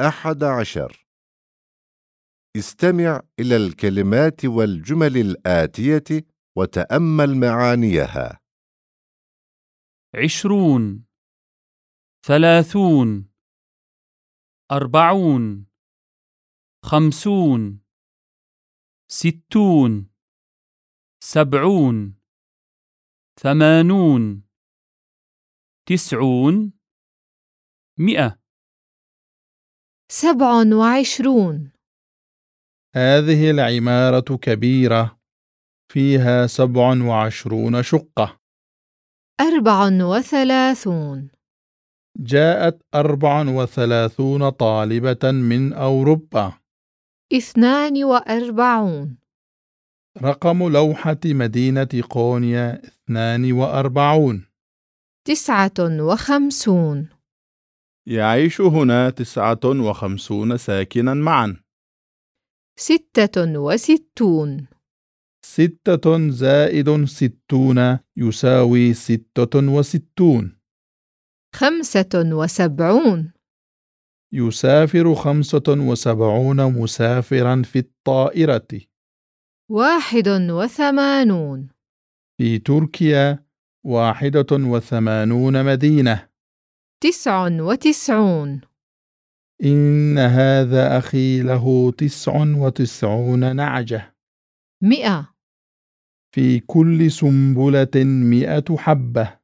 أحد عشر. استمع إلى الكلمات والجمل الآتية وتأمل معانيها. عشرون. ثلاثون. أربعون. خمسون. ستون. سبعون. ثمانون. تسعون. مئة. سبع وعشرون. هذه العمارة كبيرة فيها سبع وعشرون شقة. أربع وثلاثون. جاءت أربع وثلاثون طالبة من أوروبا. اثنان وأربعون. رقم لوحة مدينة قونيا اثنان وأربعون. تسعة وخمسون. يعيش هنا تسعة وخمسون ساكنا معا. ستة وستون. ستة زائد ستون يساوي ستة وستون. خمسة وسبعون. يسافر خمسة وسبعون مسافرا في الطائرة. واحد وثمانون. في تركيا واحدة وثمانون مدينة. تسع وتسعون. إن هذا أخي له تسع وتسعون نعجة. مئة. في كل سنبلة مئة حبة.